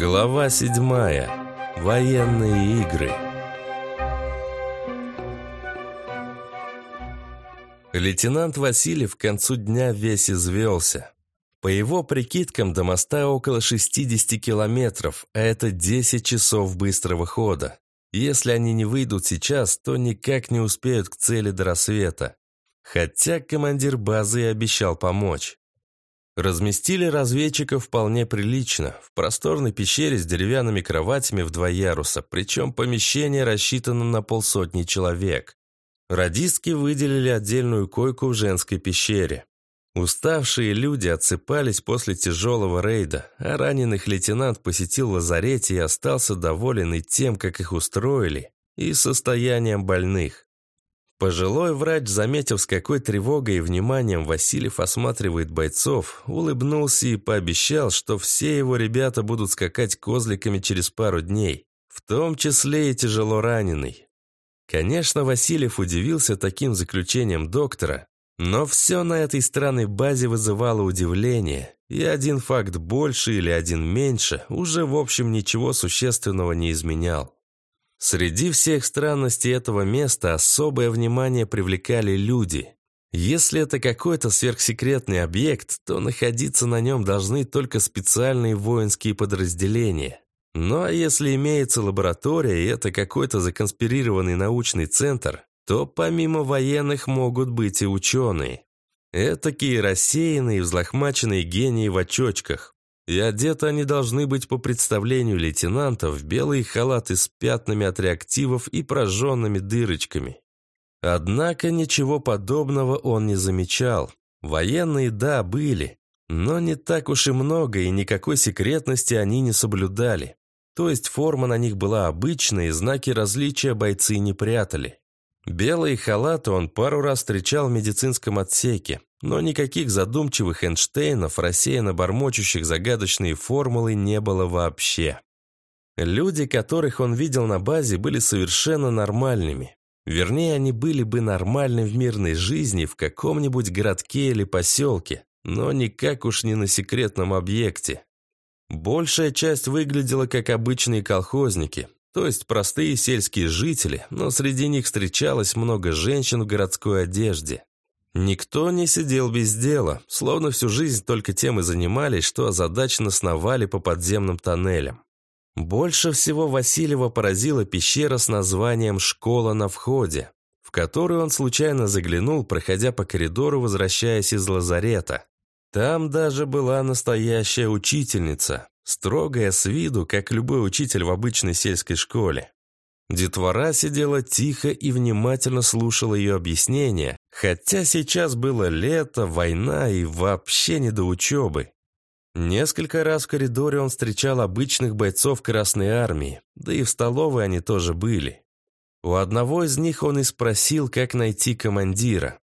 Глава седьмая. Военные игры. Лейтенант Васильев к концу дня весь извелся. По его прикидкам, до моста около 60 километров, а это 10 часов быстрого хода. Если они не выйдут сейчас, то никак не успеют к цели до рассвета. Хотя командир базы и обещал помочь. Разместили разведчиков вполне прилично, в просторной пещере с деревянными кроватями в два яруса, причем помещение рассчитано на полсотни человек. Радистки выделили отдельную койку в женской пещере. Уставшие люди отсыпались после тяжелого рейда, а раненых лейтенант посетил лазарете и остался доволен и тем, как их устроили, и состоянием больных. Пожилой врач, заметив, с какой тревогой и вниманием Васильев осматривает бойцов, улыбнулся и пообещал, что все его ребята будут скакать козликами через пару дней, в том числе и тяжело раненый. Конечно, Васильев удивился таким заключением доктора, но все на этой странной базе вызывало удивление, и один факт больше или один меньше уже в общем ничего существенного не изменял. Среди всех странностей этого места особое внимание привлекали люди. Если это какой-то сверхсекретный объект, то находиться на нем должны только специальные воинские подразделения. Ну а если имеется лаборатория и это какой-то законспирированный научный центр, то помимо военных могут быть и ученые. Этакие рассеянные, взлохмаченные гении в очочках, и одеты они должны быть по представлению лейтенанта в белые халаты с пятнами от реактивов и прожженными дырочками. Однако ничего подобного он не замечал. Военные, да, были, но не так уж и много, и никакой секретности они не соблюдали. То есть форма на них была обычная, и знаки различия бойцы не прятали. Белые халаты он пару раз встречал в медицинском отсеке, но никаких задумчивых Эйнштейнов, рассеянно бормочущих загадочные формулы не было вообще. Люди, которых он видел на базе, были совершенно нормальными. Вернее, они были бы нормальны в мирной жизни в каком-нибудь городке или поселке, но никак уж не на секретном объекте. Большая часть выглядела как обычные колхозники, то есть простые сельские жители, но среди них встречалось много женщин в городской одежде. Никто не сидел без дела, словно всю жизнь только тем и занимались, что озадаченно сновали по подземным тоннелям. Больше всего Васильева поразила пещера с названием «Школа на входе», в которую он случайно заглянул, проходя по коридору, возвращаясь из лазарета. Там даже была настоящая учительница, строгая с виду, как любой учитель в обычной сельской школе. Детвора сидела тихо и внимательно слушала ее объяснения, хотя сейчас было лето, война и вообще не до учебы. Несколько раз в коридоре он встречал обычных бойцов Красной Армии, да и в столовой они тоже были. У одного из них он и спросил, как найти командира.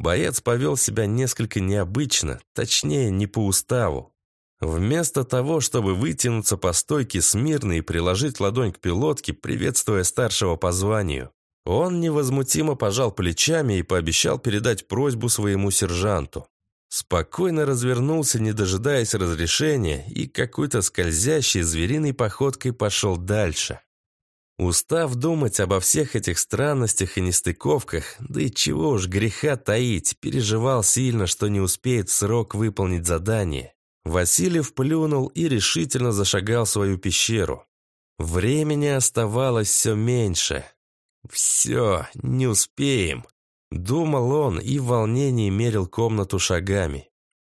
Боец повел себя несколько необычно, точнее, не по уставу. Вместо того, чтобы вытянуться по стойке смирно и приложить ладонь к пилотке, приветствуя старшего по званию, он невозмутимо пожал плечами и пообещал передать просьбу своему сержанту. Спокойно развернулся, не дожидаясь разрешения, и какой-то скользящей звериной походкой пошел дальше. Устав думать обо всех этих странностях и нестыковках, да и чего уж греха таить, переживал сильно, что не успеет срок выполнить задание. Васильев плюнул и решительно зашагал в свою пещеру. Времени оставалось все меньше. «Все, не успеем», — думал он и в волнении мерил комнату шагами.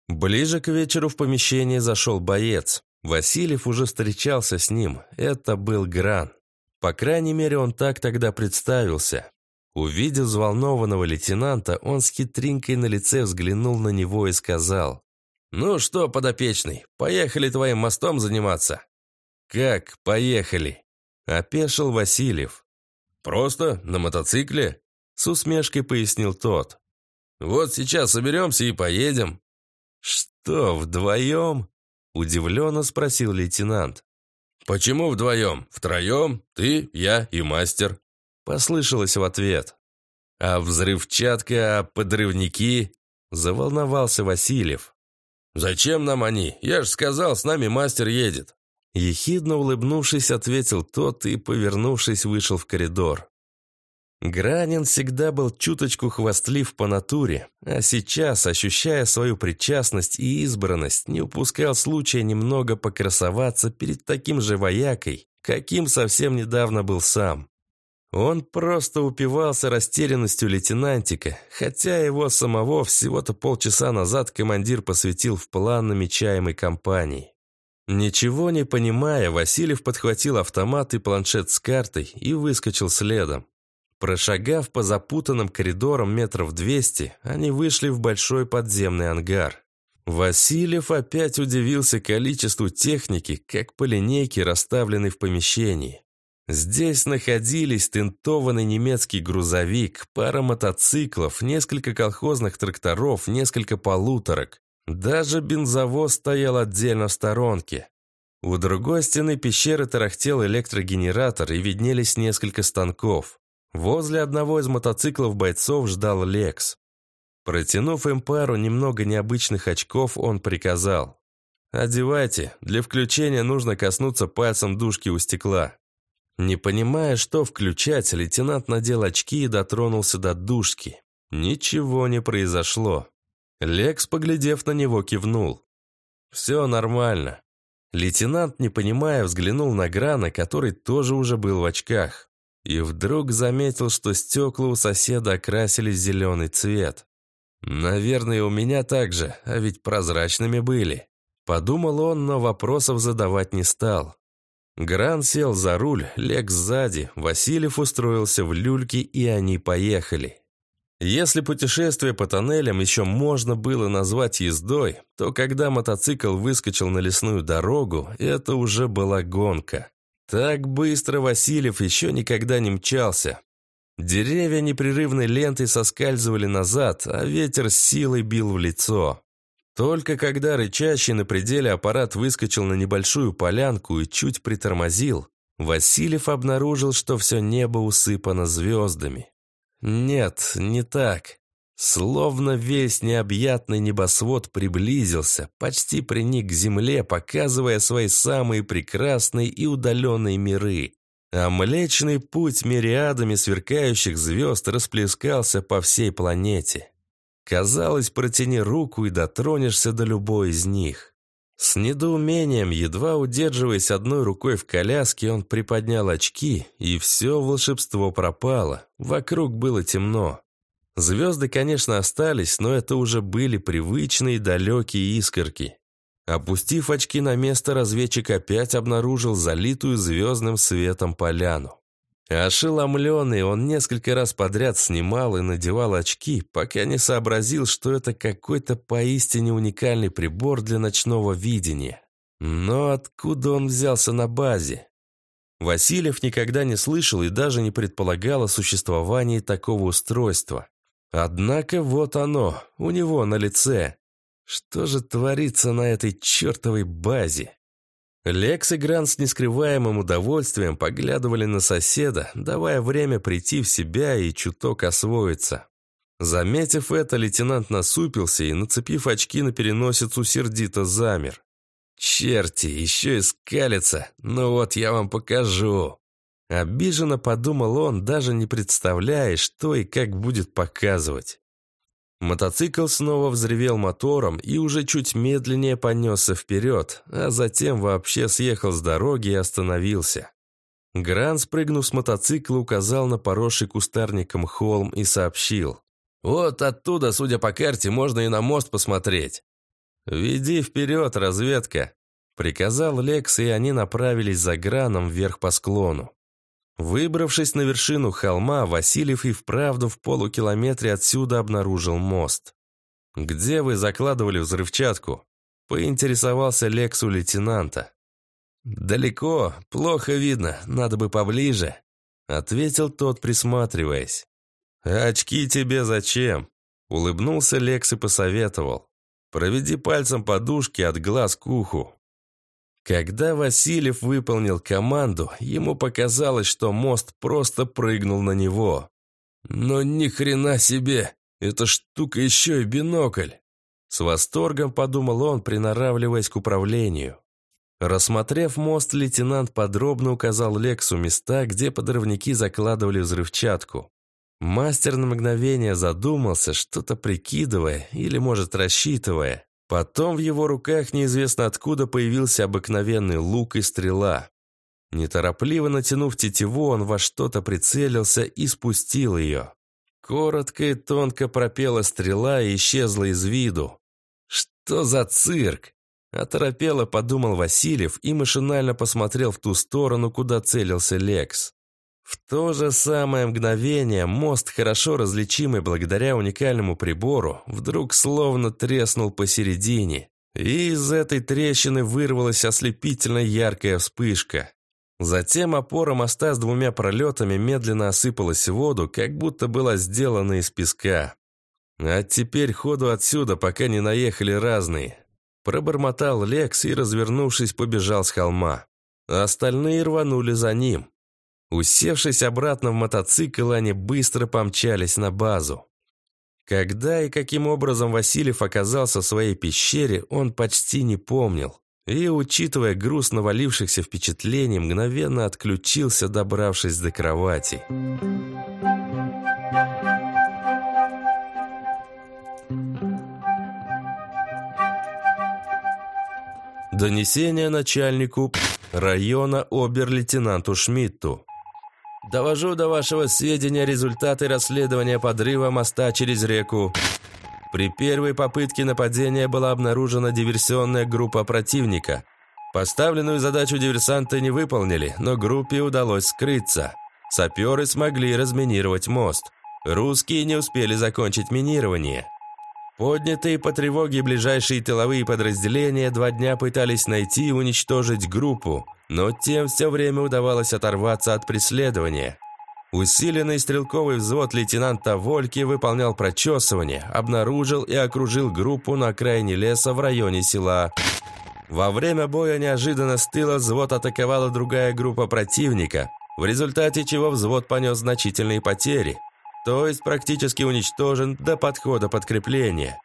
Ближе к вечеру в помещение зашел боец. Васильев уже встречался с ним. Это был Гран. По крайней мере, он так тогда представился. Увидев взволнованного лейтенанта, он с хитринкой на лице взглянул на него и сказал. «Ну что, подопечный, поехали твоим мостом заниматься?» «Как поехали?» – опешил Васильев. «Просто на мотоцикле?» – с усмешкой пояснил тот. «Вот сейчас соберемся и поедем». «Что, вдвоем?» – удивленно спросил лейтенант. «Почему вдвоем? Втроем? Ты, я и мастер?» Послышалось в ответ. «А взрывчатка, а подрывники?» – заволновался Васильев. «Зачем нам они? Я же сказал, с нами мастер едет». Ехидно улыбнувшись, ответил тот и, повернувшись, вышел в коридор. Гранин всегда был чуточку хвастлив по натуре, а сейчас, ощущая свою причастность и избранность, не упускал случая немного покрасоваться перед таким же воякой, каким совсем недавно был сам. Он просто упивался растерянностью лейтенантика, хотя его самого всего-то полчаса назад командир посвятил в план намечаемой кампании. Ничего не понимая, Васильев подхватил автомат и планшет с картой и выскочил следом. Прошагав по запутанным коридорам метров двести, они вышли в большой подземный ангар. Васильев опять удивился количеству техники, как по линейке, расставленной в помещении. Здесь находились тентованный немецкий грузовик, пара мотоциклов, несколько колхозных тракторов, несколько полуторок. Даже бензовоз стоял отдельно в сторонке. У другой стены пещеры тарахтел электрогенератор и виднелись несколько станков. Возле одного из мотоциклов бойцов ждал Лекс. Протянув им пару немного необычных очков, он приказал. «Одевайте, для включения нужно коснуться пальцем дужки у стекла». Не понимая, что включать, лейтенант надел очки и дотронулся до дужки. Ничего не произошло. Лекс, поглядев на него, кивнул. «Все нормально». Лейтенант, не понимая, взглянул на Грана, который тоже уже был в очках. И вдруг заметил, что стекла у соседа окрасились зеленый цвет. «Наверное, у меня так же, а ведь прозрачными были». Подумал он, но вопросов задавать не стал. Гран сел за руль, лег сзади, Васильев устроился в люльке, и они поехали. Если путешествие по тоннелям еще можно было назвать ездой, то когда мотоцикл выскочил на лесную дорогу, это уже была гонка. Так быстро Васильев еще никогда не мчался. Деревья непрерывной лентой соскальзывали назад, а ветер с силой бил в лицо. Только когда рычащий на пределе аппарат выскочил на небольшую полянку и чуть притормозил, Васильев обнаружил, что все небо усыпано звездами. Нет, не так. Словно весь необъятный небосвод приблизился, почти приник к земле, показывая свои самые прекрасные и удаленные миры. А Млечный Путь мириадами сверкающих звезд расплескался по всей планете. Казалось, протяни руку и дотронешься до любой из них. С недоумением, едва удерживаясь одной рукой в коляске, он приподнял очки, и все волшебство пропало. Вокруг было темно. Звезды, конечно, остались, но это уже были привычные далекие искорки. Опустив очки на место, разведчик опять обнаружил залитую звездным светом поляну. Ошеломленный, он несколько раз подряд снимал и надевал очки, пока не сообразил, что это какой-то поистине уникальный прибор для ночного видения. Но откуда он взялся на базе? Васильев никогда не слышал и даже не предполагал о существовании такого устройства. Однако вот оно, у него на лице. Что же творится на этой чертовой базе? Лекс и Грант с нескрываемым удовольствием поглядывали на соседа, давая время прийти в себя и чуток освоиться. Заметив это, лейтенант насупился и, нацепив очки на переносицу, сердито замер. «Черти, еще и скалится! Ну вот я вам покажу!» Обиженно подумал он, даже не представляя, что и как будет показывать. Мотоцикл снова взревел мотором и уже чуть медленнее понесся вперед, а затем вообще съехал с дороги и остановился. Гран, спрыгнув с мотоцикла, указал на поросший кустарником холм и сообщил. «Вот оттуда, судя по карте, можно и на мост посмотреть». «Веди вперед, разведка», — приказал Лекс, и они направились за Граном вверх по склону. Выбравшись на вершину холма, Васильев и вправду в полукилометре отсюда обнаружил мост. «Где вы закладывали взрывчатку?» – поинтересовался Лекс у лейтенанта. «Далеко, плохо видно, надо бы поближе», – ответил тот, присматриваясь. «Очки тебе зачем?» – улыбнулся Лекс и посоветовал. «Проведи пальцем подушки от глаз к уху, когда Васильев выполнил команду, ему показалось, что мост просто прыгнул на него. Но ни хрена себе! Эта штука еще и бинокль! С восторгом подумал он, приноравливаясь к управлению. Рассмотрев мост, лейтенант подробно указал Лексу места, где подрывники закладывали взрывчатку. Мастер на мгновение задумался, что-то прикидывая или, может, рассчитывая. Потом в его руках неизвестно откуда появился обыкновенный лук и стрела. Неторопливо натянув тетиву, он во что-то прицелился и спустил ее. Коротко и тонко пропела стрела и исчезла из виду. «Что за цирк?» Оторопело подумал Васильев и машинально посмотрел в ту сторону, куда целился Лекс. В то же самое мгновение мост, хорошо различимый благодаря уникальному прибору, вдруг словно треснул посередине, и из этой трещины вырвалась ослепительно яркая вспышка. Затем опора моста с двумя пролетами медленно осыпалась в воду, как будто была сделана из песка. А теперь ходу отсюда, пока не наехали разные. Пробормотал Лекс и, развернувшись, побежал с холма. Остальные рванули за ним. Усевшись обратно в мотоцикл, они быстро помчались на базу. Когда и каким образом Васильев оказался в своей пещере, он почти не помнил. И, учитывая груз навалившихся впечатлений, мгновенно отключился, добравшись до кровати. Донесение начальнику района обер-лейтенанту Шмидту. Довожу до вашего сведения результаты расследования подрыва моста через реку. При первой попытке нападения была обнаружена диверсионная группа противника. Поставленную задачу диверсанты не выполнили, но группе удалось скрыться. Саперы смогли разминировать мост. Русские не успели закончить минирование. Поднятые по тревоге ближайшие тыловые подразделения два дня пытались найти и уничтожить группу, но тем все время удавалось оторваться от преследования. Усиленный стрелковый взвод лейтенанта Вольки выполнял прочесывание, обнаружил и окружил группу на окраине леса в районе села. Во время боя неожиданно с тыла взвод атаковала другая группа противника, в результате чего взвод понес значительные потери – то есть практически уничтожен до подхода подкрепления.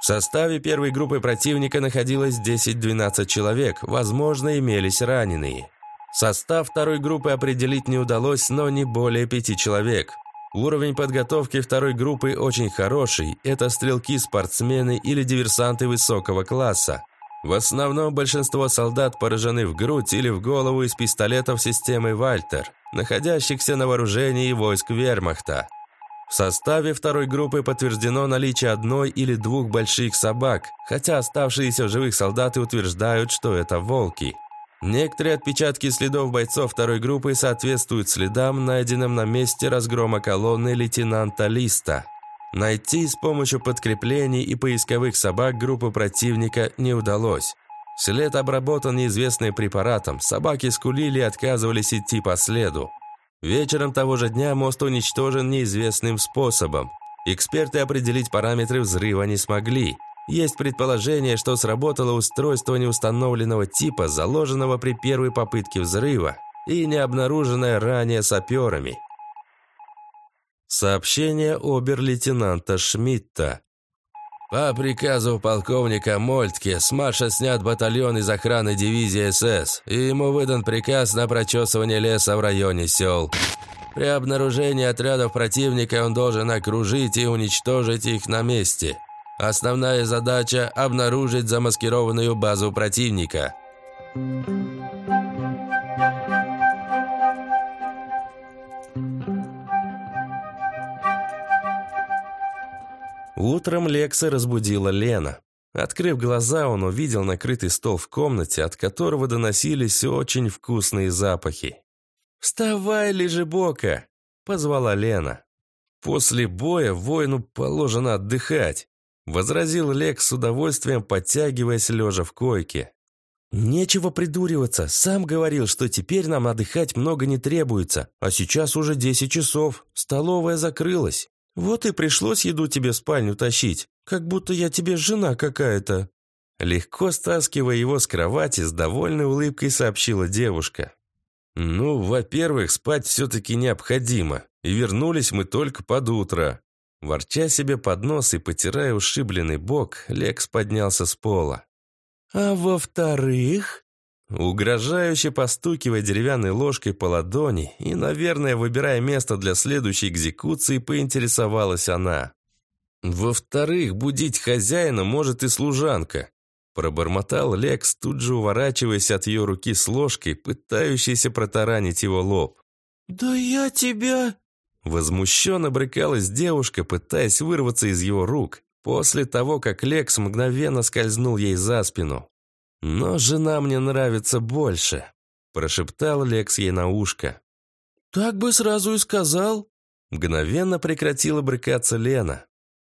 В составе первой группы противника находилось 10-12 человек, возможно, имелись раненые. Состав второй группы определить не удалось, но не более пяти человек. Уровень подготовки второй группы очень хороший, это стрелки-спортсмены или диверсанты высокого класса. В основном большинство солдат поражены в грудь или в голову из пистолетов системы «Вальтер», находящихся на вооружении войск вермахта. В составе второй группы подтверждено наличие одной или двух больших собак, хотя оставшиеся в живых солдаты утверждают, что это волки. Некоторые отпечатки следов бойцов второй группы соответствуют следам, найденным на месте разгрома колонны лейтенанта Листа. Найти с помощью подкреплений и поисковых собак группу противника не удалось. След обработан неизвестным препаратом, собаки скулили и отказывались идти по следу. Вечером того же дня мост уничтожен неизвестным способом. Эксперты определить параметры взрыва не смогли. Есть предположение, что сработало устройство неустановленного типа, заложенного при первой попытке взрыва и не обнаруженное ранее саперами. Сообщение обер-лейтенанта Шмидта. По приказу полковника Мольтке с марша снят батальон из охраны дивизии СС, и ему выдан приказ на прочесывание леса в районе сел. При обнаружении отрядов противника он должен окружить и уничтожить их на месте. Основная задача – обнаружить замаскированную базу противника. Утром Лекса разбудила Лена. Открыв глаза, он увидел накрытый стол в комнате, от которого доносились очень вкусные запахи. «Вставай, лежебока!» – позвала Лена. «После боя воину положено отдыхать», – возразил Лекс с удовольствием, подтягиваясь лежа в койке. «Нечего придуриваться. Сам говорил, что теперь нам отдыхать много не требуется, а сейчас уже десять часов. Столовая закрылась». «Вот и пришлось еду тебе в спальню тащить, как будто я тебе жена какая-то». Легко стаскивая его с кровати, с довольной улыбкой сообщила девушка. «Ну, во-первых, спать все-таки необходимо, и вернулись мы только под утро». Ворча себе под нос и потирая ушибленный бок, Лекс поднялся с пола. «А во-вторых...» Угрожающе постукивая деревянной ложкой по ладони и, наверное, выбирая место для следующей экзекуции, поинтересовалась она. «Во-вторых, будить хозяина может и служанка», пробормотал Лекс, тут же уворачиваясь от ее руки с ложкой, пытающейся протаранить его лоб. «Да я тебя...» Возмущенно брыкалась девушка, пытаясь вырваться из его рук, после того, как Лекс мгновенно скользнул ей за спину. «Но жена мне нравится больше», – прошептал Лекс ей на ушко. «Так бы сразу и сказал». Мгновенно прекратила брыкаться Лена.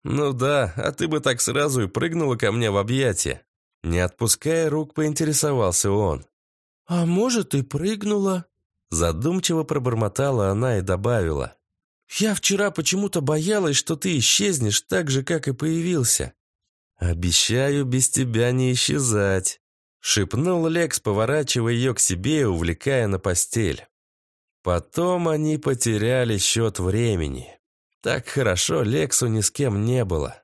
«Ну да, а ты бы так сразу и прыгнула ко мне в объятия». Не отпуская рук, поинтересовался он. «А может, и прыгнула?» Задумчиво пробормотала она и добавила. «Я вчера почему-то боялась, что ты исчезнешь так же, как и появился». «Обещаю без тебя не исчезать», — шепнул Лекс, поворачивая ее к себе и увлекая на постель. Потом они потеряли счет времени. Так хорошо Лексу ни с кем не было.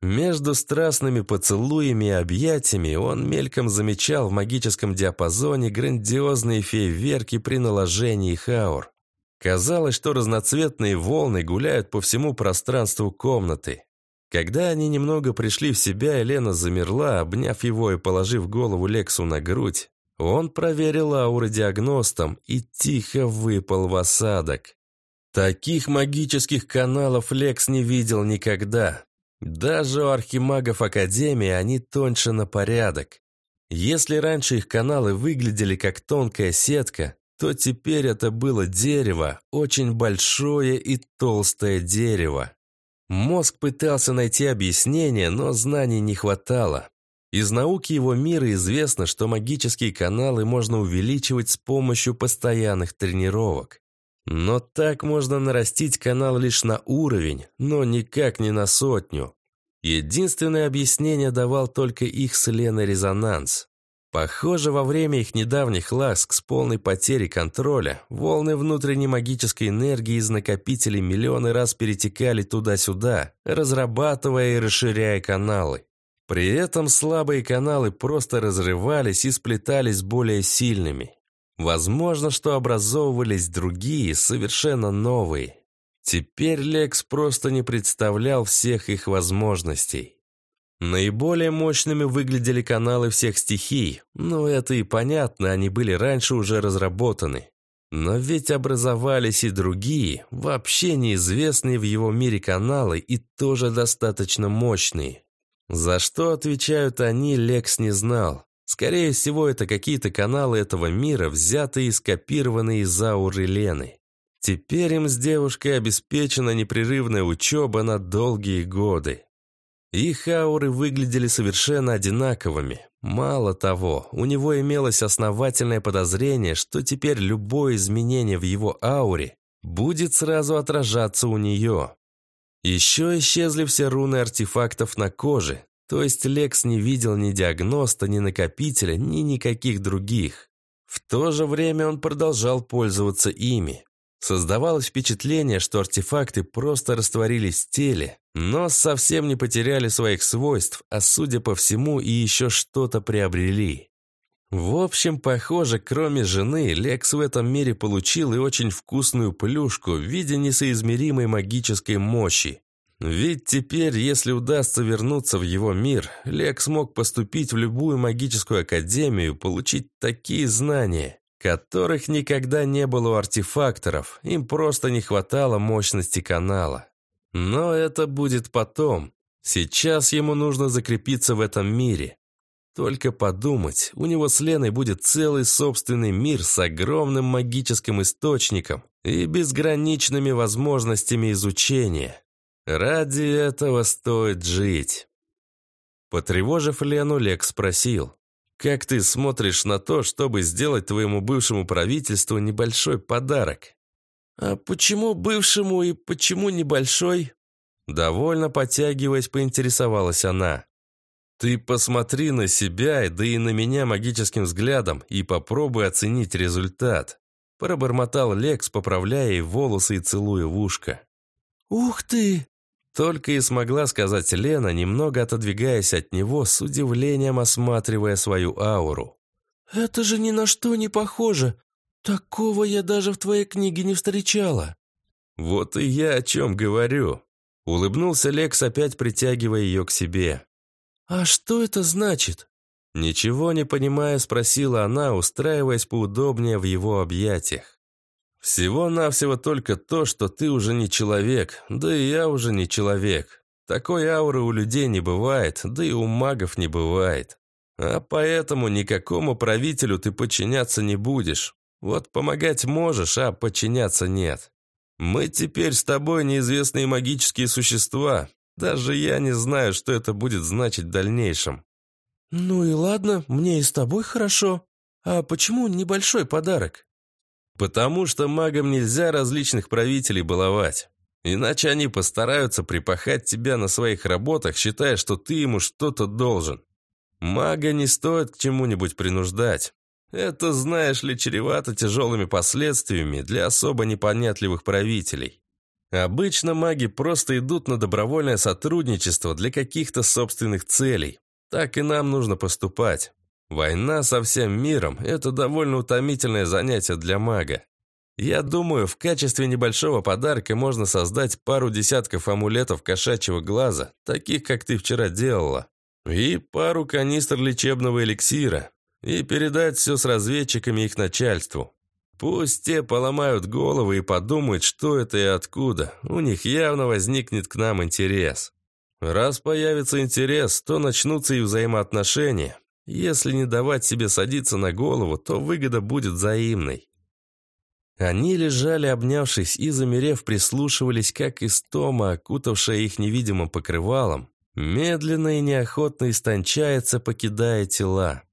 Между страстными поцелуями и объятиями он мельком замечал в магическом диапазоне грандиозные фейверки при наложении хаур. Казалось, что разноцветные волны гуляют по всему пространству комнаты. Когда они немного пришли в себя, Елена замерла, обняв его и положив голову Лексу на грудь. Он проверил ауры диагностом и тихо выпал в осадок. Таких магических каналов Лекс не видел никогда. Даже у архимагов Академии они тоньше на порядок. Если раньше их каналы выглядели как тонкая сетка, то теперь это было дерево, очень большое и толстое дерево. Мозг пытался найти объяснение, но знаний не хватало. Из науки его мира известно, что магические каналы можно увеличивать с помощью постоянных тренировок. Но так можно нарастить канал лишь на уровень, но никак не на сотню. Единственное объяснение давал только их с Леной резонанс. Похоже, во время их недавних ласк с полной потерей контроля волны внутренней магической энергии из накопителей миллионы раз перетекали туда-сюда, разрабатывая и расширяя каналы. При этом слабые каналы просто разрывались и сплетались более сильными. Возможно, что образовывались другие, совершенно новые. Теперь Лекс просто не представлял всех их возможностей. Наиболее мощными выглядели каналы всех стихий, но это и понятно, они были раньше уже разработаны. Но ведь образовались и другие, вообще неизвестные в его мире каналы и тоже достаточно мощные. За что отвечают они, Лекс не знал. Скорее всего, это какие-то каналы этого мира, взятые и скопированные из ауры Лены. Теперь им с девушкой обеспечена непрерывная учеба на долгие годы. Их ауры выглядели совершенно одинаковыми. Мало того, у него имелось основательное подозрение, что теперь любое изменение в его ауре будет сразу отражаться у нее. Еще исчезли все руны артефактов на коже, то есть Лекс не видел ни диагноста, ни накопителя, ни никаких других. В то же время он продолжал пользоваться ими. Создавалось впечатление, что артефакты просто растворились в теле, но совсем не потеряли своих свойств, а судя по всему и еще что-то приобрели. В общем, похоже, кроме жены, Лекс в этом мире получил и очень вкусную плюшку в виде несоизмеримой магической мощи. Ведь теперь, если удастся вернуться в его мир, Лекс мог поступить в любую магическую академию, получить такие знания, которых никогда не было у артефакторов, им просто не хватало мощности канала. Но это будет потом. Сейчас ему нужно закрепиться в этом мире. Только подумать, у него с Леной будет целый собственный мир с огромным магическим источником и безграничными возможностями изучения. Ради этого стоит жить. Потревожив Лену, Лек спросил. «Как ты смотришь на то, чтобы сделать твоему бывшему правительству небольшой подарок?» «А почему бывшему и почему небольшой?» Довольно подтягиваясь, поинтересовалась она. «Ты посмотри на себя, да и на меня магическим взглядом, и попробуй оценить результат», пробормотал Лекс, поправляя ей волосы и целуя в ушко. «Ух ты!» Только и смогла сказать Лена, немного отодвигаясь от него, с удивлением осматривая свою ауру. «Это же ни на что не похоже. Такого я даже в твоей книге не встречала». «Вот и я о чем говорю», — улыбнулся Лекс, опять притягивая ее к себе. «А что это значит?» Ничего не понимая, спросила она, устраиваясь поудобнее в его объятиях. «Всего-навсего только то, что ты уже не человек, да и я уже не человек. Такой ауры у людей не бывает, да и у магов не бывает. А поэтому никакому правителю ты подчиняться не будешь. Вот помогать можешь, а подчиняться нет. Мы теперь с тобой неизвестные магические существа. Даже я не знаю, что это будет значить в дальнейшем. Ну и ладно, мне и с тобой хорошо. А почему небольшой подарок? Потому что магам нельзя различных правителей баловать. Иначе они постараются припахать тебя на своих работах, считая, что ты ему что-то должен. Мага не стоит к чему-нибудь принуждать. Это, знаешь ли, чревато тяжелыми последствиями для особо непонятливых правителей. Обычно маги просто идут на добровольное сотрудничество для каких-то собственных целей. Так и нам нужно поступать. Война со всем миром – это довольно утомительное занятие для мага. Я думаю, в качестве небольшого подарка можно создать пару десятков амулетов кошачьего глаза, таких, как ты вчера делала, и пару канистр лечебного эликсира, и передать все с разведчиками их начальству. Пусть те поломают головы и подумают, что это и откуда. У них явно возникнет к нам интерес. Раз появится интерес, то начнутся и взаимоотношения. Если не давать себе садиться на голову, то выгода будет взаимной. Они лежали, обнявшись и, замерев, прислушивались, как истома, окутавшая их невидимым покрывалом, медленно и неохотно истончается, покидая тела.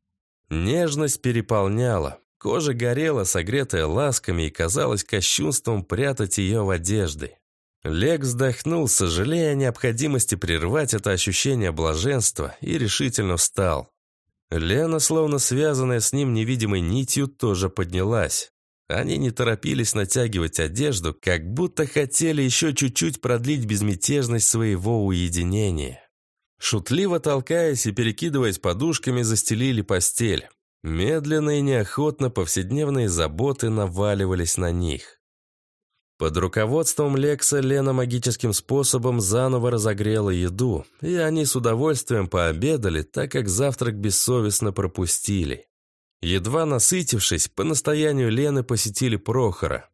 Нежность переполняла. Кожа горела, согретая ласками, и казалось кощунством прятать ее в одежды. Лек вздохнул, сожалея о необходимости прервать это ощущение блаженства, и решительно встал. Лена, словно связанная с ним невидимой нитью, тоже поднялась. Они не торопились натягивать одежду, как будто хотели еще чуть-чуть продлить безмятежность своего уединения. Шутливо толкаясь и перекидываясь подушками, застелили постель. Медленно и неохотно повседневные заботы наваливались на них. Под руководством Лекса Лена магическим способом заново разогрела еду, и они с удовольствием пообедали, так как завтрак бессовестно пропустили. Едва насытившись, по настоянию Лены посетили Прохора.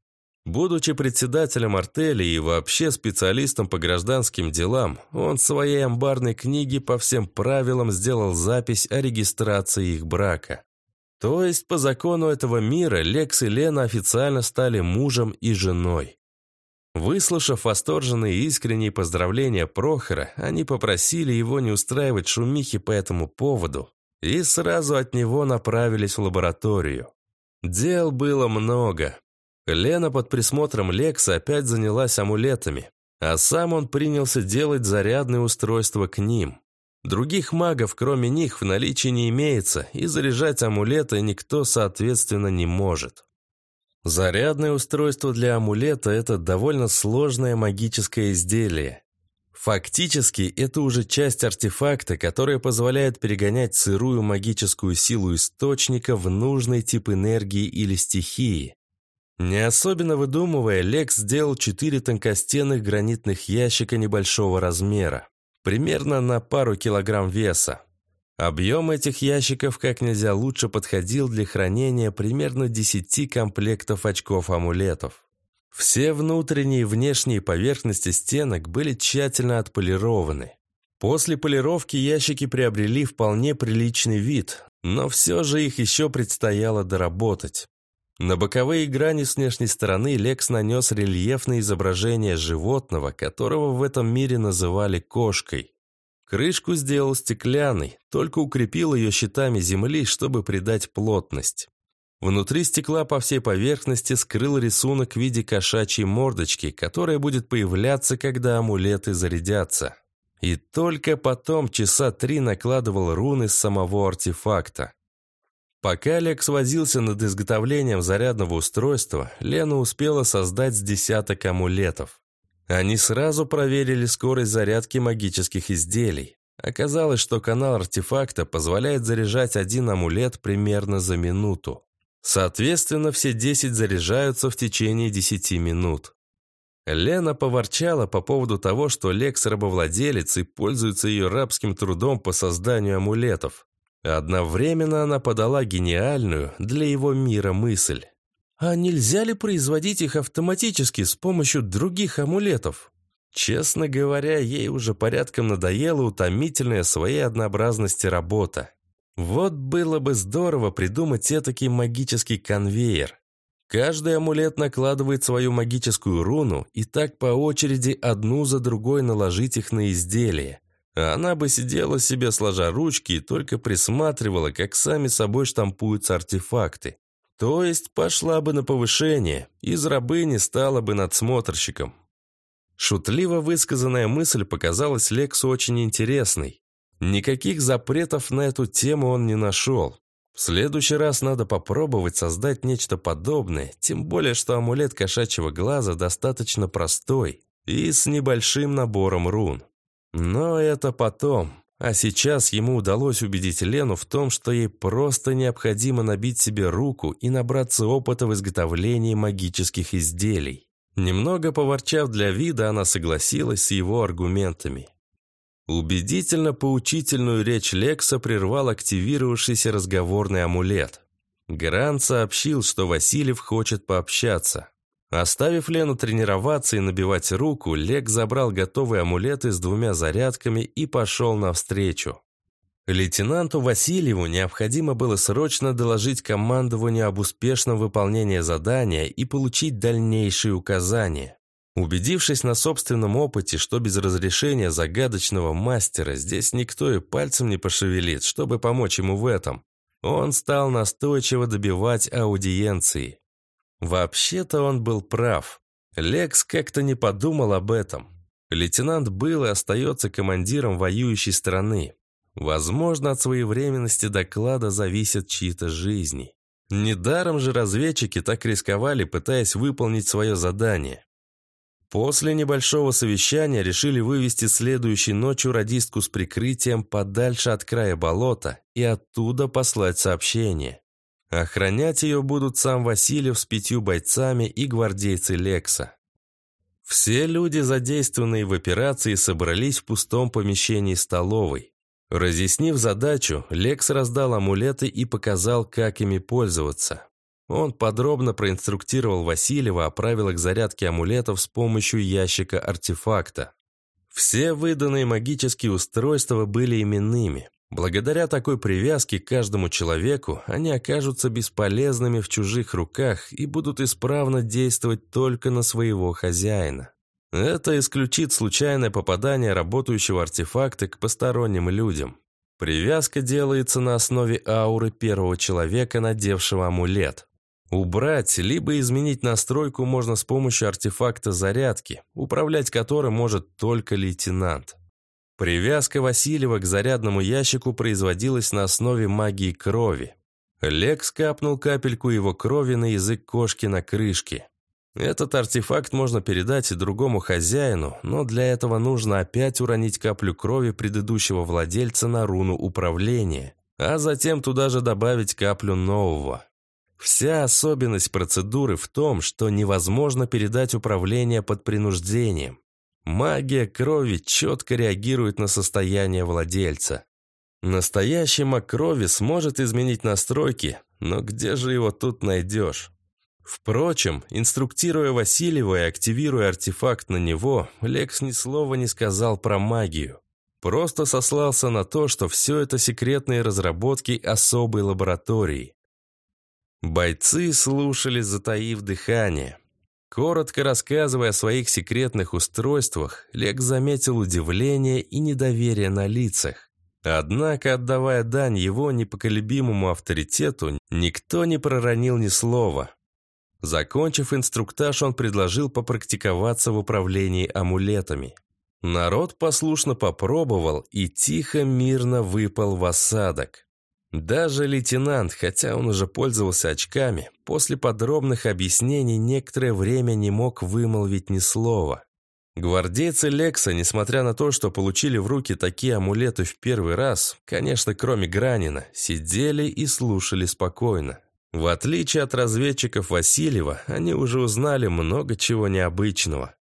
Будучи председателем артели и вообще специалистом по гражданским делам, он в своей амбарной книге по всем правилам сделал запись о регистрации их брака. То есть по закону этого мира Лекс и Лена официально стали мужем и женой. Выслушав восторженные и искренние поздравления Прохора, они попросили его не устраивать шумихи по этому поводу и сразу от него направились в лабораторию. Дел было много, Лена под присмотром Лекса опять занялась амулетами, а сам он принялся делать зарядные устройства к ним. Других магов, кроме них, в наличии не имеется, и заряжать амулеты никто, соответственно, не может. Зарядное устройство для амулета – это довольно сложное магическое изделие. Фактически, это уже часть артефакта, которая позволяет перегонять сырую магическую силу источника в нужный тип энергии или стихии. Не особенно выдумывая, Лекс сделал четыре тонкостенных гранитных ящика небольшого размера, примерно на пару килограмм веса. Объем этих ящиков как нельзя лучше подходил для хранения примерно 10 комплектов очков-амулетов. Все внутренние и внешние поверхности стенок были тщательно отполированы. После полировки ящики приобрели вполне приличный вид, но все же их еще предстояло доработать. На боковые грани с внешней стороны Лекс нанес рельефное изображение животного, которого в этом мире называли кошкой. Крышку сделал стеклянной, только укрепил ее щитами земли, чтобы придать плотность. Внутри стекла по всей поверхности скрыл рисунок в виде кошачьей мордочки, которая будет появляться, когда амулеты зарядятся. И только потом часа три накладывал руны с самого артефакта. Пока Лекс возился над изготовлением зарядного устройства, Лена успела создать с десяток амулетов. Они сразу проверили скорость зарядки магических изделий. Оказалось, что канал артефакта позволяет заряжать один амулет примерно за минуту. Соответственно, все 10 заряжаются в течение 10 минут. Лена поворчала по поводу того, что Лекс рабовладелец и пользуется ее рабским трудом по созданию амулетов. Одновременно она подала гениальную для его мира мысль. А нельзя ли производить их автоматически с помощью других амулетов? Честно говоря, ей уже порядком надоела утомительная своей однообразности работа. Вот было бы здорово придумать этакий магический конвейер. Каждый амулет накладывает свою магическую руну, и так по очереди одну за другой наложить их на изделие. А она бы сидела себе сложа ручки и только присматривала, как сами собой штампуются артефакты. То есть пошла бы на повышение, из рабыни стала бы надсмотрщиком. Шутливо высказанная мысль показалась Лексу очень интересной. Никаких запретов на эту тему он не нашел. В следующий раз надо попробовать создать нечто подобное, тем более, что амулет кошачьего глаза достаточно простой и с небольшим набором рун. Но это потом. А сейчас ему удалось убедить Лену в том, что ей просто необходимо набить себе руку и набраться опыта в изготовлении магических изделий. Немного поворчав для вида, она согласилась с его аргументами. Убедительно поучительную речь Лекса прервал активировавшийся разговорный амулет. Грант сообщил, что Васильев хочет пообщаться. Оставив Лену тренироваться и набивать руку, Лек забрал готовый амулеты с двумя зарядками и пошел навстречу. Лейтенанту Васильеву необходимо было срочно доложить командованию об успешном выполнении задания и получить дальнейшие указания. Убедившись на собственном опыте, что без разрешения загадочного мастера здесь никто и пальцем не пошевелит, чтобы помочь ему в этом, он стал настойчиво добивать аудиенции. Вообще-то он был прав. Лекс как-то не подумал об этом. Лейтенант был и остается командиром воюющей страны. Возможно, от своевременности доклада зависят чьи-то жизни. Недаром же разведчики так рисковали, пытаясь выполнить свое задание. После небольшого совещания решили вывести следующей ночью радистку с прикрытием подальше от края болота и оттуда послать сообщение. Охранять ее будут сам Васильев с пятью бойцами и гвардейцы Лекса. Все люди, задействованные в операции, собрались в пустом помещении столовой. Разъяснив задачу, Лекс раздал амулеты и показал, как ими пользоваться. Он подробно проинструктировал Васильева о правилах зарядки амулетов с помощью ящика артефакта. Все выданные магические устройства были именными. Благодаря такой привязке к каждому человеку они окажутся бесполезными в чужих руках и будут исправно действовать только на своего хозяина. Это исключит случайное попадание работающего артефакта к посторонним людям. Привязка делается на основе ауры первого человека, надевшего амулет. Убрать, либо изменить настройку можно с помощью артефакта зарядки, управлять которым может только лейтенант. Привязка Васильева к зарядному ящику производилась на основе магии крови. Лекс капнул капельку его крови на язык кошки на крышке. Этот артефакт можно передать и другому хозяину, но для этого нужно опять уронить каплю крови предыдущего владельца на руну управления, а затем туда же добавить каплю нового. Вся особенность процедуры в том, что невозможно передать управление под принуждением. Магия крови четко реагирует на состояние владельца. Настоящий маг крови сможет изменить настройки, но где же его тут найдешь? Впрочем, инструктируя Васильева и активируя артефакт на него, Лекс ни слова не сказал про магию. Просто сослался на то, что все это секретные разработки особой лаборатории. Бойцы слушали, затаив дыхание. Коротко рассказывая о своих секретных устройствах, Лек заметил удивление и недоверие на лицах. Однако, отдавая дань его непоколебимому авторитету, никто не проронил ни слова. Закончив инструктаж, он предложил попрактиковаться в управлении амулетами. Народ послушно попробовал и тихо, мирно выпал в осадок. Даже лейтенант, хотя он уже пользовался очками, после подробных объяснений некоторое время не мог вымолвить ни слова. Гвардейцы Лекса, несмотря на то, что получили в руки такие амулеты в первый раз, конечно, кроме Гранина, сидели и слушали спокойно. В отличие от разведчиков Васильева, они уже узнали много чего необычного.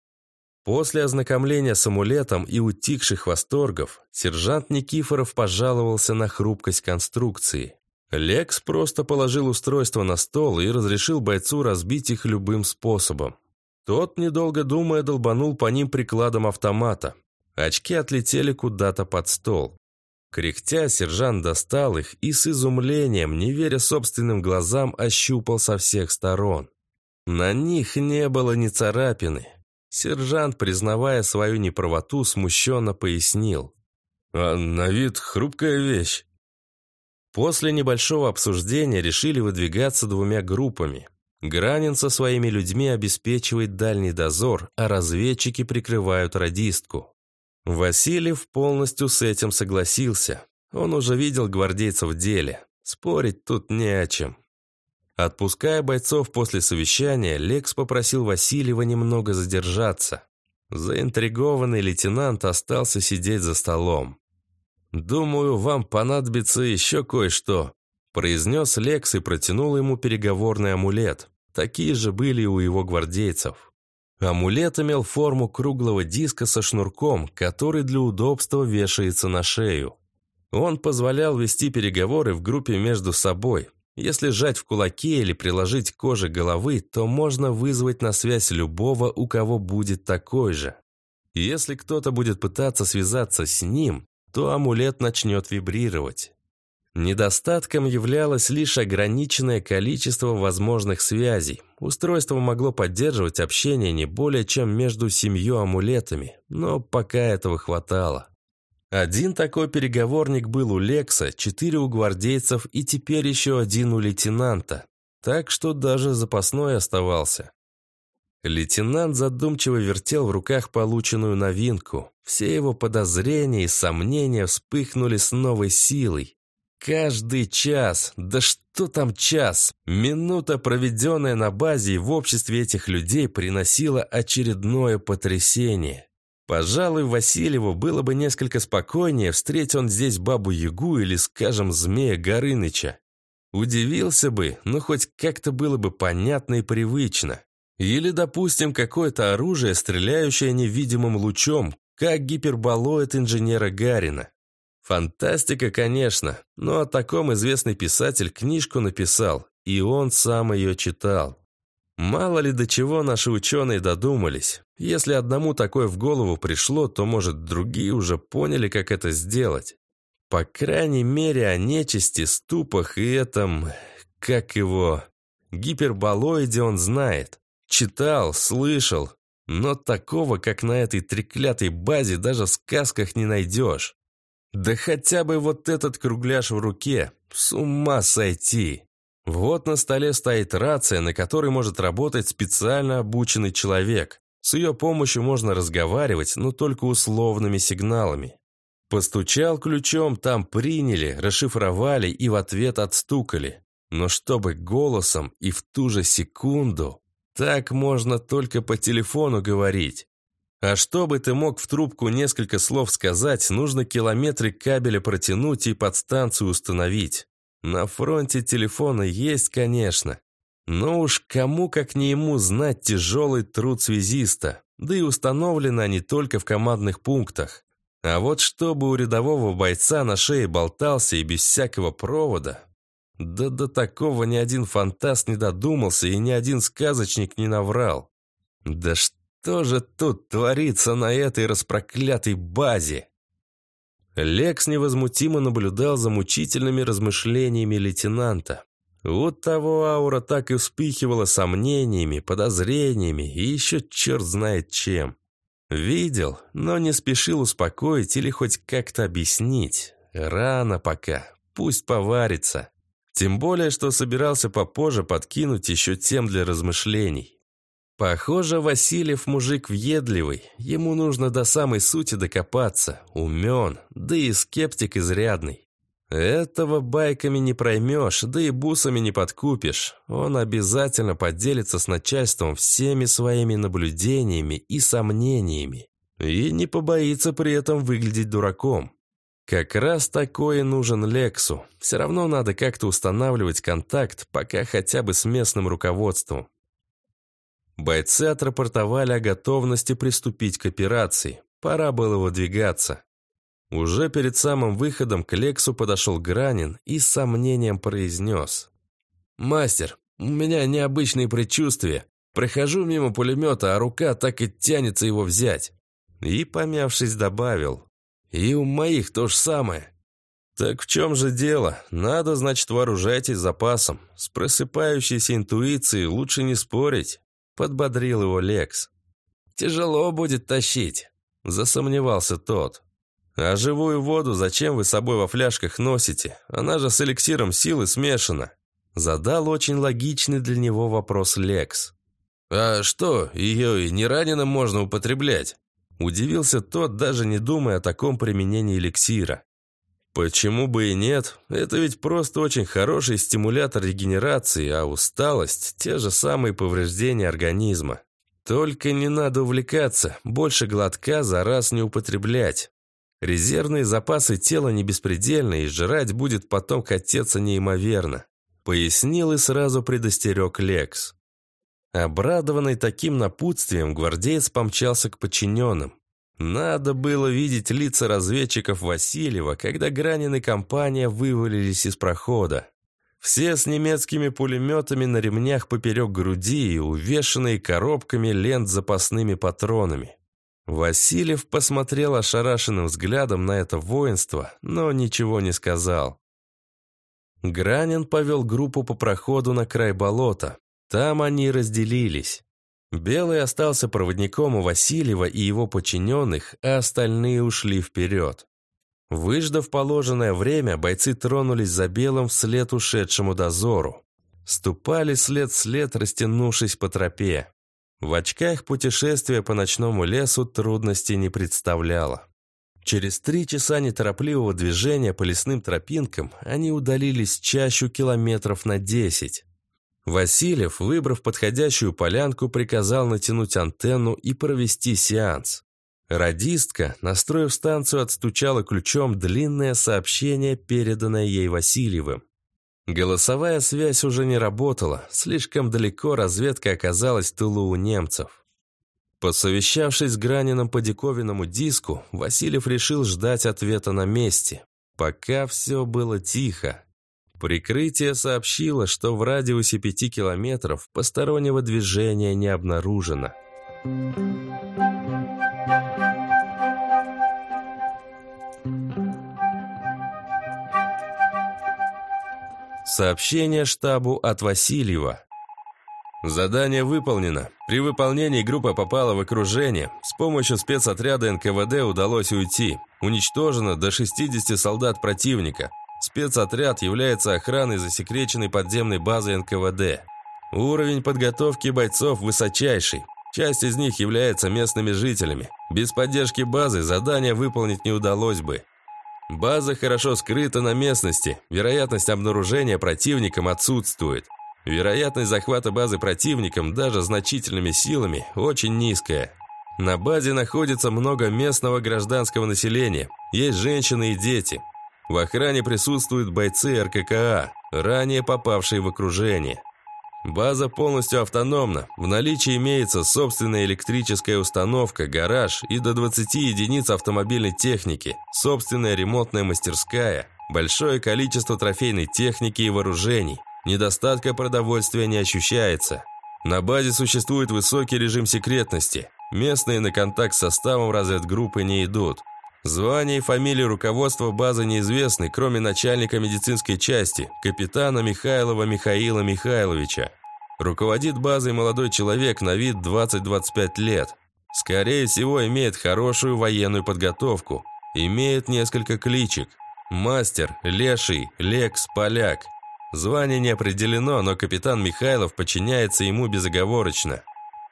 После ознакомления с амулетом и утихших восторгов, сержант Никифоров пожаловался на хрупкость конструкции. Лекс просто положил устройство на стол и разрешил бойцу разбить их любым способом. Тот, недолго думая, долбанул по ним прикладом автомата. Очки отлетели куда-то под стол. Кряхтя, сержант достал их и с изумлением, не веря собственным глазам, ощупал со всех сторон. На них не было ни царапины. Сержант, признавая свою неправоту, смущенно пояснил. «А на вид хрупкая вещь». После небольшого обсуждения решили выдвигаться двумя группами. Гранин со своими людьми обеспечивает дальний дозор, а разведчики прикрывают радистку. Васильев полностью с этим согласился. Он уже видел гвардейцев в деле. Спорить тут не о чем. Отпуская бойцов после совещания, Лекс попросил Васильева немного задержаться. Заинтригованный лейтенант остался сидеть за столом. «Думаю, вам понадобится еще кое-что», произнес Лекс и протянул ему переговорный амулет. Такие же были у его гвардейцев. Амулет имел форму круглого диска со шнурком, который для удобства вешается на шею. Он позволял вести переговоры в группе между собой. Если сжать в кулаке или приложить к коже головы, то можно вызвать на связь любого, у кого будет такой же. Если кто-то будет пытаться связаться с ним, то амулет начнет вибрировать. Недостатком являлось лишь ограниченное количество возможных связей. Устройство могло поддерживать общение не более чем между семью амулетами, но пока этого хватало. Один такой переговорник был у Лекса, четыре у гвардейцев и теперь еще один у лейтенанта. Так что даже запасной оставался. Лейтенант задумчиво вертел в руках полученную новинку. Все его подозрения и сомнения вспыхнули с новой силой. Каждый час, да что там час, минута, проведенная на базе и в обществе этих людей, приносила очередное потрясение. Пожалуй, Васильеву было бы несколько спокойнее, встреть он здесь бабу-ягу или, скажем, змея Горыныча. Удивился бы, но хоть как-то было бы понятно и привычно. Или, допустим, какое-то оружие, стреляющее невидимым лучом, как гиперболоид инженера Гарина. Фантастика, конечно, но о таком известный писатель книжку написал, и он сам ее читал. Мало ли до чего наши ученые додумались. Если одному такое в голову пришло, то, может, другие уже поняли, как это сделать. По крайней мере, о нечисти, ступах и этом... Как его... Гиперболоиде он знает. Читал, слышал. Но такого, как на этой треклятой базе, даже в сказках не найдешь. Да хотя бы вот этот кругляш в руке. С ума сойти. Вот на столе стоит рация, на которой может работать специально обученный человек. С ее помощью можно разговаривать, но только условными сигналами. Постучал ключом, там приняли, расшифровали и в ответ отстукали. Но чтобы голосом и в ту же секунду, так можно только по телефону говорить. А чтобы ты мог в трубку несколько слов сказать, нужно километры кабеля протянуть и подстанцию установить. На фронте телефона есть, конечно. Но уж кому как не ему знать тяжелый труд связиста. Да и установлены они только в командных пунктах. А вот чтобы у рядового бойца на шее болтался и без всякого провода... Да до такого ни один фантаст не додумался и ни один сказочник не наврал. Да что же тут творится на этой распроклятой базе? Лекс невозмутимо наблюдал за мучительными размышлениями лейтенанта. Вот того аура так и вспыхивала сомнениями, подозрениями и еще черт знает чем. Видел, но не спешил успокоить или хоть как-то объяснить. Рано пока, пусть поварится. Тем более, что собирался попозже подкинуть еще тем для размышлений. Похоже, Васильев мужик въедливый, ему нужно до самой сути докопаться, умен, да и скептик изрядный. Этого байками не проймешь, да и бусами не подкупишь. Он обязательно поделится с начальством всеми своими наблюдениями и сомнениями. И не побоится при этом выглядеть дураком. Как раз такой и нужен Лексу. Все равно надо как-то устанавливать контакт, пока хотя бы с местным руководством. Бойцы отрапортовали о готовности приступить к операции. Пора было выдвигаться. Уже перед самым выходом к Лексу подошел Гранин и с сомнением произнес. «Мастер, у меня необычные предчувствия. Прохожу мимо пулемета, а рука так и тянется его взять». И, помявшись, добавил. «И у моих то же самое». «Так в чем же дело? Надо, значит, вооружайтесь запасом. С просыпающейся интуицией лучше не спорить», — подбодрил его Лекс. «Тяжело будет тащить», — засомневался тот. «А живую воду зачем вы с собой во фляжках носите? Она же с эликсиром силы смешана». Задал очень логичный для него вопрос Лекс. «А что, ее и не раненым можно употреблять?» Удивился тот, даже не думая о таком применении эликсира. «Почему бы и нет? Это ведь просто очень хороший стимулятор регенерации, а усталость – те же самые повреждения организма. Только не надо увлекаться, больше глотка за раз не употреблять. Резервные запасы тела не беспредельны, и жрать будет потом хотеться неимоверно. Пояснил и сразу предостерег Лекс. Обрадованный таким напутствием, гвардеец помчался к подчиненным. Надо было видеть лица разведчиков Васильева, когда Гранин и компания вывалились из прохода. Все с немецкими пулеметами на ремнях поперек груди и увешанные коробками лент с запасными патронами. Васильев посмотрел ошарашенным взглядом на это воинство, но ничего не сказал. Гранин повел группу по проходу на край болота. Там они разделились. Белый остался проводником у Васильева и его подчиненных, а остальные ушли вперед. Выждав положенное время, бойцы тронулись за Белым вслед ушедшему дозору. Ступали след след, растянувшись по тропе. В очках путешествие по ночному лесу трудностей не представляло. Через три часа неторопливого движения по лесным тропинкам они удалились чащу километров на десять. Васильев, выбрав подходящую полянку, приказал натянуть антенну и провести сеанс. Радистка, настроив станцию, отстучала ключом длинное сообщение, переданное ей Васильевым. Голосовая связь уже не работала, слишком далеко разведка оказалась в тылу у немцев. Посовещавшись с Гранином по диковинному диску, Васильев решил ждать ответа на месте. Пока все было тихо. Прикрытие сообщило, что в радиусе пяти километров постороннего движения не обнаружено. Сообщение штабу от Васильева. Задание выполнено. При выполнении группа попала в окружение. С помощью спецотряда НКВД удалось уйти. Уничтожено до 60 солдат противника. Спецотряд является охраной засекреченной подземной базы НКВД. Уровень подготовки бойцов высочайший. Часть из них является местными жителями. Без поддержки базы задание выполнить не удалось бы. База хорошо скрыта на местности, вероятность обнаружения противником отсутствует. Вероятность захвата базы противником даже значительными силами очень низкая. На базе находится много местного гражданского населения, есть женщины и дети. В охране присутствуют бойцы РККА, ранее попавшие в окружение. База полностью автономна. В наличии имеется собственная электрическая установка, гараж и до 20 единиц автомобильной техники, собственная ремонтная мастерская, большое количество трофейной техники и вооружений. Недостатка продовольствия не ощущается. На базе существует высокий режим секретности. Местные на контакт с составом разведгруппы не идут. Звание и фамилия руководства базы неизвестны, кроме начальника медицинской части, капитана Михайлова Михаила Михайловича. Руководит базой молодой человек на вид 20-25 лет. Скорее всего, имеет хорошую военную подготовку. Имеет несколько кличек. Мастер, Леший, Лекс, Поляк. Звание не определено, но капитан Михайлов подчиняется ему безоговорочно.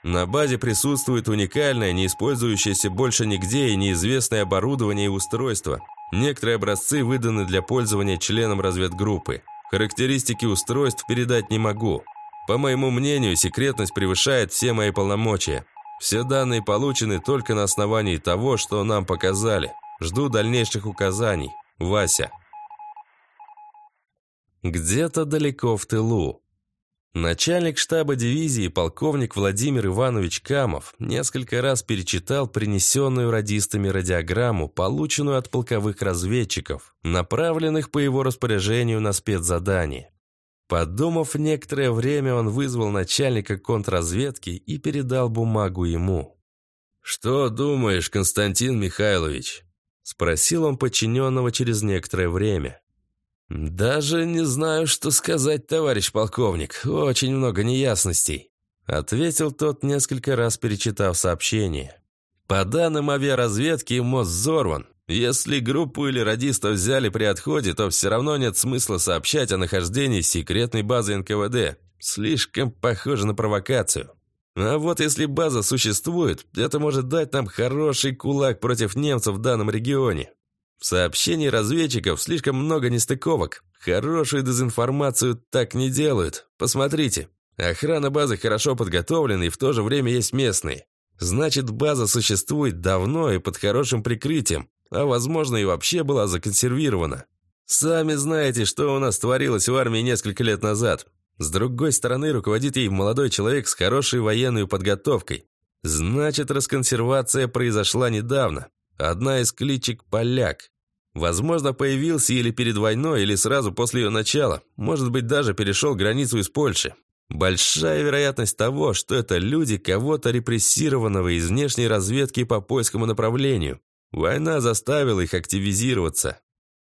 На базе присутствует уникальное, не использующееся больше нигде и неизвестное оборудование и устройство. Некоторые образцы выданы для пользования членам разведгруппы. Характеристики устройств передать не могу. По моему мнению, секретность превышает все мои полномочия. Все данные получены только на основании того, что нам показали. Жду дальнейших указаний. Вася. Где-то далеко в тылу. Начальник штаба дивизии полковник Владимир Иванович Камов несколько раз перечитал принесенную радистами радиограмму, полученную от полковых разведчиков, направленных по его распоряжению на спецзадание. Подумав некоторое время, он вызвал начальника контрразведки и передал бумагу ему. «Что думаешь, Константин Михайлович?» – спросил он подчиненного через некоторое время. «Даже не знаю, что сказать, товарищ полковник. Очень много неясностей», — ответил тот, несколько раз перечитав сообщение. «По данным авиаразведки, мост взорван. Если группу или радистов взяли при отходе, то все равно нет смысла сообщать о нахождении секретной базы НКВД. Слишком похоже на провокацию. А вот если база существует, это может дать нам хороший кулак против немцев в данном регионе. В сообщении разведчиков слишком много нестыковок. Хорошую дезинформацию так не делают. Посмотрите. Охрана базы хорошо подготовлена и в то же время есть местные. Значит, база существует давно и под хорошим прикрытием, а возможно и вообще была законсервирована. Сами знаете, что у нас творилось в армии несколько лет назад. С другой стороны, руководит ей молодой человек с хорошей военной подготовкой. Значит, расконсервация произошла недавно. Одна из кличек «Поляк». Возможно, появился или перед войной, или сразу после ее начала. Может быть, даже перешел границу из Польши. Большая вероятность того, что это люди кого-то репрессированного из внешней разведки по польскому направлению. Война заставила их активизироваться.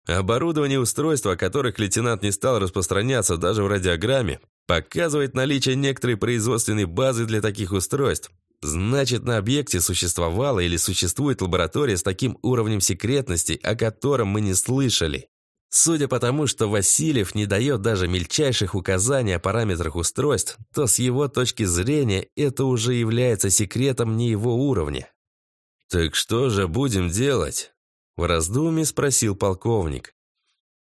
Оборудование устройства, о которых лейтенант не стал распространяться даже в радиограмме, показывает наличие некоторой производственной базы для таких устройств. Значит, на объекте существовала или существует лаборатория с таким уровнем секретности, о котором мы не слышали. Судя по тому, что Васильев не дает даже мельчайших указаний о параметрах устройств, то с его точки зрения это уже является секретом не его уровня. «Так что же будем делать?» В раздумье спросил полковник.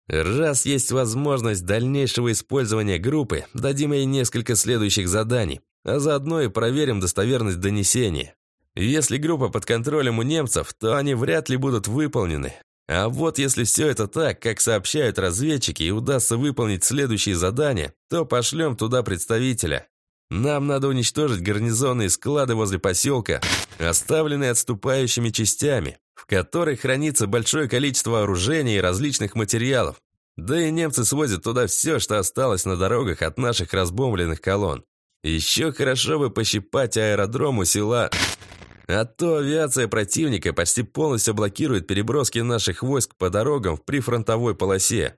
«Раз есть возможность дальнейшего использования группы, дадим ей несколько следующих заданий а заодно и проверим достоверность донесения. Если группа под контролем у немцев, то они вряд ли будут выполнены. А вот если все это так, как сообщают разведчики, и удастся выполнить следующие задания, то пошлем туда представителя. Нам надо уничтожить гарнизонные склады возле поселка, оставленные отступающими частями, в которых хранится большое количество вооружений и различных материалов. Да и немцы свозят туда все, что осталось на дорогах от наших разбомбленных колонн. Еще хорошо бы пощипать аэродром у села... А то авиация противника почти полностью блокирует переброски наших войск по дорогам в прифронтовой полосе.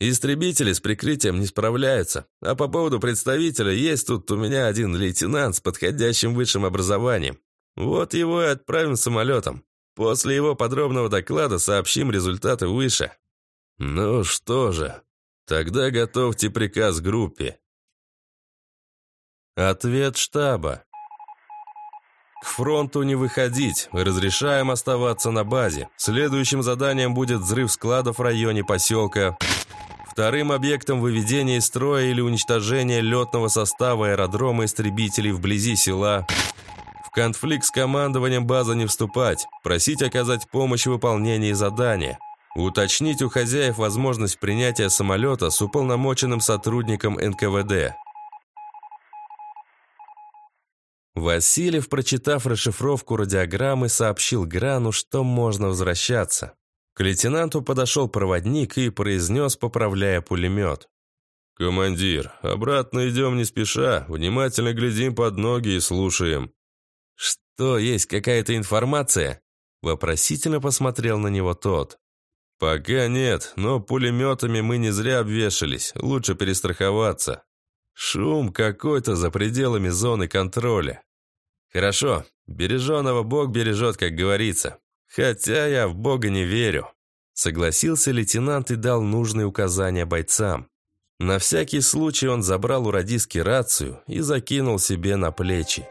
Истребители с прикрытием не справляются. А по поводу представителя есть тут у меня один лейтенант с подходящим высшим образованием. Вот его и отправим самолетом. После его подробного доклада сообщим результаты выше. Ну что же, тогда готовьте приказ группе. Ответ штаба. К фронту не выходить, разрешаем оставаться на базе. Следующим заданием будет взрыв складов в районе поселка. Вторым объектом выведения из строя или уничтожения летного состава аэродрома истребителей вблизи села. В конфликт с командованием базы не вступать, просить оказать помощь в выполнении задания. Уточнить у хозяев возможность принятия самолета с уполномоченным сотрудником НКВД. Васильев, прочитав расшифровку радиограммы, сообщил Грану, что можно возвращаться. К лейтенанту подошел проводник и произнес, поправляя пулемет. «Командир, обратно идем не спеша, внимательно глядим под ноги и слушаем». «Что, есть какая-то информация?» Вопросительно посмотрел на него тот. «Пока нет, но пулеметами мы не зря обвешались, лучше перестраховаться. Шум какой-то за пределами зоны контроля. Хорошо, береженого Бог бережет, как говорится. Хотя я в Бога не верю. Согласился лейтенант и дал нужные указания бойцам. На всякий случай он забрал у радиски рацию и закинул себе на плечи.